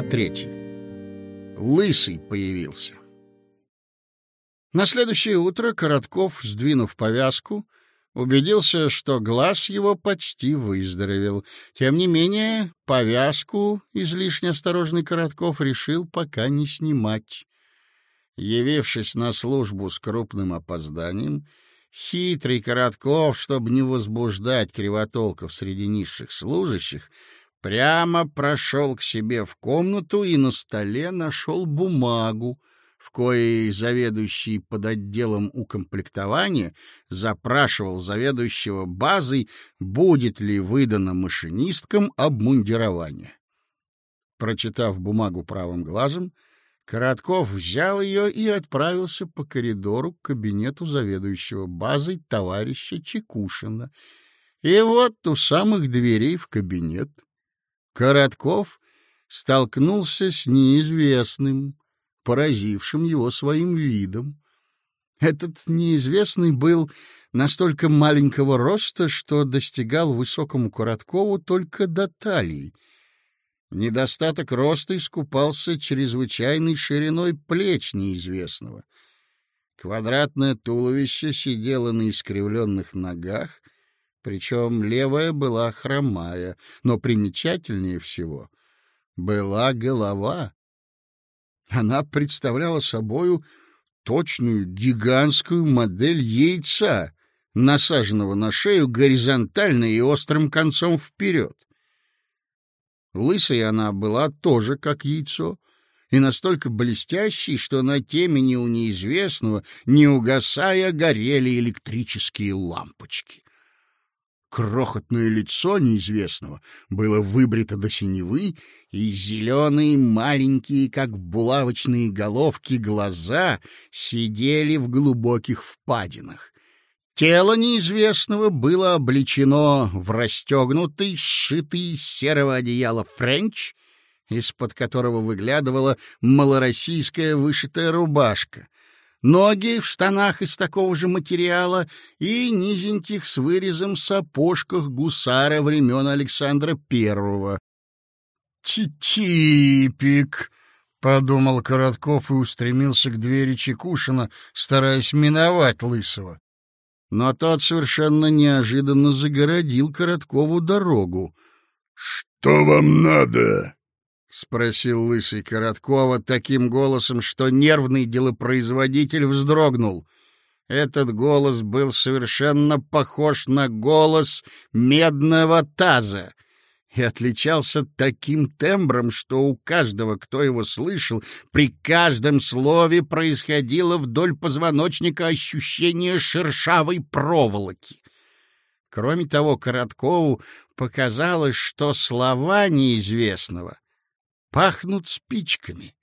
Глава третья. Лысый появился. На следующее утро Коротков, сдвинув повязку, убедился, что глаз его почти выздоровел. Тем не менее, повязку излишне осторожный Коротков решил пока не снимать. Явившись на службу с крупным опозданием, хитрый Коротков, чтобы не возбуждать кривотолков среди низших служащих, прямо прошел к себе в комнату и на столе нашел бумагу, в коей заведующий под отделом укомплектования запрашивал заведующего базой, будет ли выдано машинисткам обмундирование. Прочитав бумагу правым глазом, Коротков взял ее и отправился по коридору к кабинету заведующего базой товарища Чекушина. И вот у самых дверей в кабинет Коротков столкнулся с неизвестным, поразившим его своим видом. Этот неизвестный был настолько маленького роста, что достигал высокому Короткову только до талии. Недостаток роста искупался чрезвычайной шириной плеч неизвестного. Квадратное туловище сидело на искривленных ногах, причем левая была хромая, но примечательнее всего была голова, она представляла собою точную гигантскую модель яйца, насаженного на шею горизонтально и острым концом вперед. Лысой она была тоже как яйцо, и настолько блестящей, что на темени у неизвестного, не угасая, горели электрические лампочки. Крохотное лицо неизвестного было выбрито до синевы, и зеленые маленькие, как булавочные головки, глаза сидели в глубоких впадинах. Тело неизвестного было облечено в расстегнутый, сшитый из серого одеяла френч, из-под которого выглядывала малороссийская вышитая рубашка — ноги в штанах из такого же материала и низеньких с вырезом сапожках гусара времен Александра Первого. «Типик!» — подумал Коротков и устремился к двери Чекушина, стараясь миновать Лысого. Но тот совершенно неожиданно загородил Короткову дорогу. «Что вам надо?» — спросил лысый Короткова таким голосом, что нервный делопроизводитель вздрогнул. Этот голос был совершенно похож на голос медного таза и отличался таким тембром, что у каждого, кто его слышал, при каждом слове происходило вдоль позвоночника ощущение шершавой проволоки. Кроме того, Короткову показалось, что слова неизвестного пахнут спичками.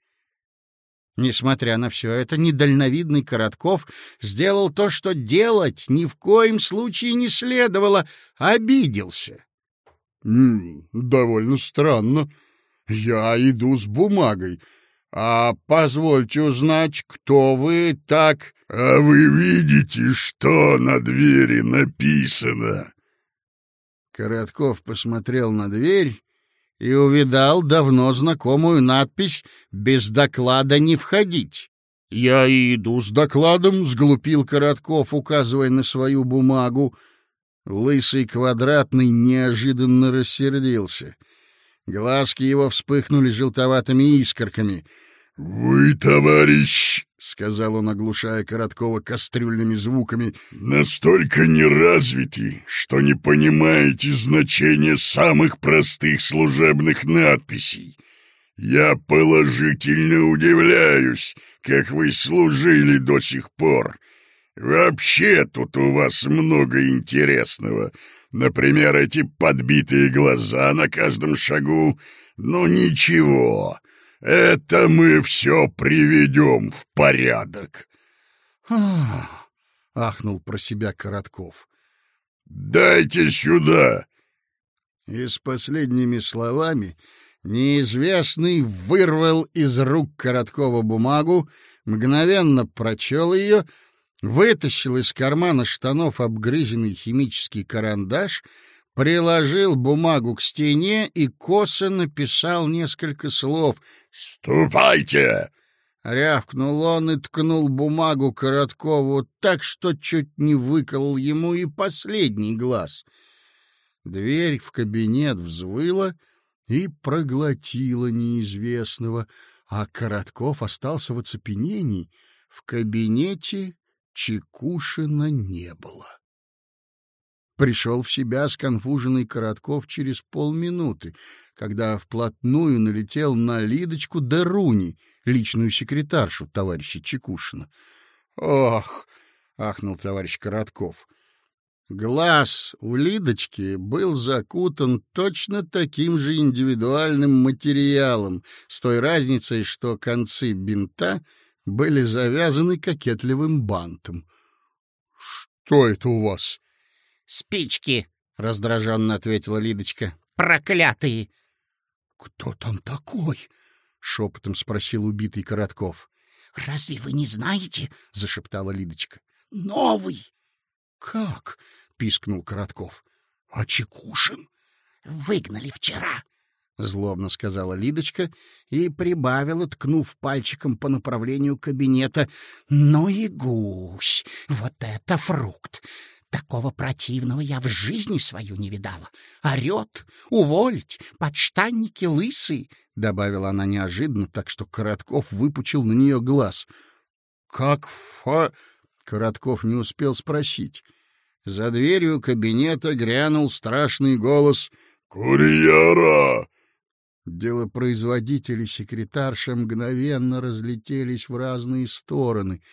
Несмотря на все это, недальновидный Коротков сделал то, что делать ни в коем случае не следовало, обиделся. — Довольно странно. Я иду с бумагой. А позвольте узнать, кто вы так... — А вы видите, что на двери написано? Коротков посмотрел на дверь и увидал давно знакомую надпись «Без доклада не входить». «Я и иду с докладом», — сглупил Коротков, указывая на свою бумагу. Лысый квадратный неожиданно рассердился. Глазки его вспыхнули желтоватыми искорками. «Вы, товарищ, — сказал он, оглушая Короткова кастрюльными звуками, — настолько неразвиты, что не понимаете значения самых простых служебных надписей. Я положительно удивляюсь, как вы служили до сих пор. Вообще тут у вас много интересного. Например, эти подбитые глаза на каждом шагу. Ну ничего, это мы все приведем в порядок. Ах, ахнул про себя Коротков. Дайте сюда. И с последними словами неизвестный вырвал из рук Короткова бумагу, мгновенно прочел ее, вытащил из кармана штанов обгрызенный химический карандаш, приложил бумагу к стене и косо написал несколько слов. «Ступайте!» Рявкнул он и ткнул бумагу Короткову так, что чуть не выколол ему и последний глаз. Дверь в кабинет взвыла и проглотила неизвестного, а Коротков остался в оцепенении. В кабинете Чекушина не было. Пришел в себя сконфуженный Коротков через полминуты, когда вплотную налетел на Лидочку Даруни, личную секретаршу товарища Чекушина. «Ох!» — ахнул товарищ Коротков. Глаз у Лидочки был закутан точно таким же индивидуальным материалом, с той разницей, что концы бинта были завязаны кокетливым бантом. — Что это у вас? — Спички, — раздраженно ответила Лидочка. — Проклятые! — Кто там такой? — шепотом спросил убитый Коротков. — Разве вы не знаете? — зашептала Лидочка. — Новый! — Как? — пискнул Коротков. — А Чекушин? — Выгнали вчера. — злобно сказала Лидочка и прибавила, ткнув пальчиком по направлению кабинета. — Ну и гусь! Вот это фрукт! Такого противного я в жизни свою не видала. Орет, уволить, подштанники лысые, — добавила она неожиданно, так что Коротков выпучил на нее глаз. — Как фа... Коротков не успел спросить. За дверью кабинета грянул страшный голос «Курьера!» Делопроизводители секретарша мгновенно разлетелись в разные стороны —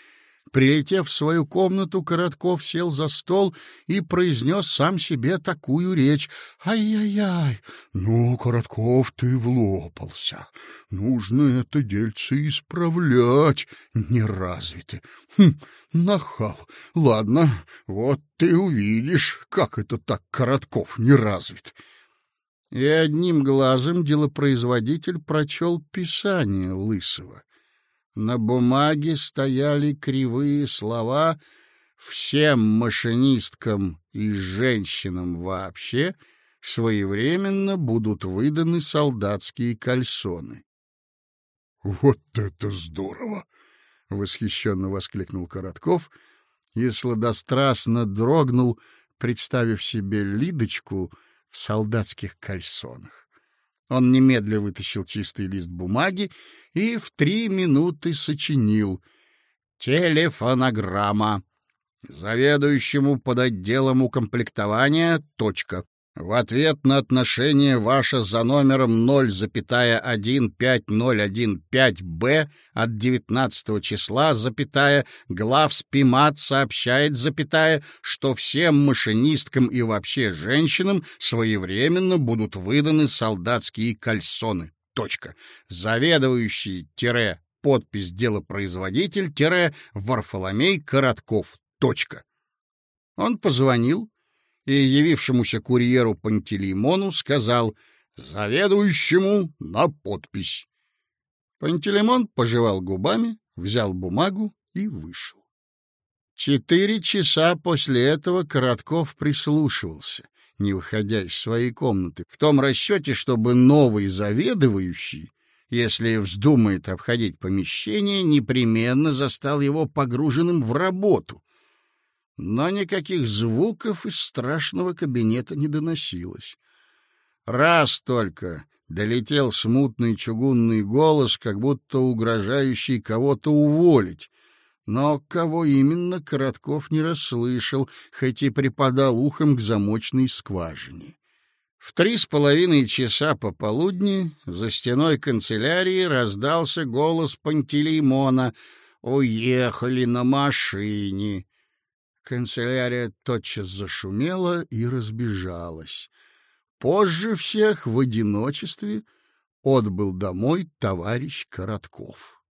Прилетев в свою комнату, Коротков сел за стол и произнес сам себе такую речь. «Ай-яй-яй! Ну, Коротков, ты влопался. Нужно это дельце исправлять. Неразвитый. Хм, нахал. Ладно, вот ты увидишь, как это так Коротков не развит». И одним глазом делопроизводитель прочел писание Лысого. На бумаге стояли кривые слова «всем машинисткам и женщинам вообще» своевременно будут выданы солдатские кальсоны. — Вот это здорово! — восхищенно воскликнул Коротков и сладострастно дрогнул, представив себе Лидочку в солдатских кальсонах. Он немедля вытащил чистый лист бумаги и в три минуты сочинил «Телефонограмма. Заведующему под отделом укомплектования. Точка. В ответ на отношение ваше за номером 0,15015-Б от 19 числа, запятая, главспимат сообщает, запятая, что всем машинисткам и вообще женщинам своевременно будут выданы солдатские кальсоны. Точка. Заведующий, тире, подпись делопроизводитель, тире, Варфоломей Коротков. Точка. Он позвонил, и явившемуся курьеру Пантелеймону сказал «Заведующему на подпись». Пантелеймон пожевал губами, взял бумагу и вышел. Четыре часа после этого Коротков прислушивался, не выходя из своей комнаты, в том расчете, чтобы новый заведующий, если вздумает обходить помещение, непременно застал его погруженным в работу, но никаких звуков из страшного кабинета не доносилось. Раз только долетел смутный чугунный голос, как будто угрожающий кого-то уволить, но кого именно Коротков не расслышал, хоть и припадал ухом к замочной скважине. В три с половиной часа пополудни за стеной канцелярии раздался голос Пантелеймона «Уехали на машине». Канцелярия тотчас зашумела и разбежалась. Позже всех в одиночестве отбыл домой товарищ Коротков.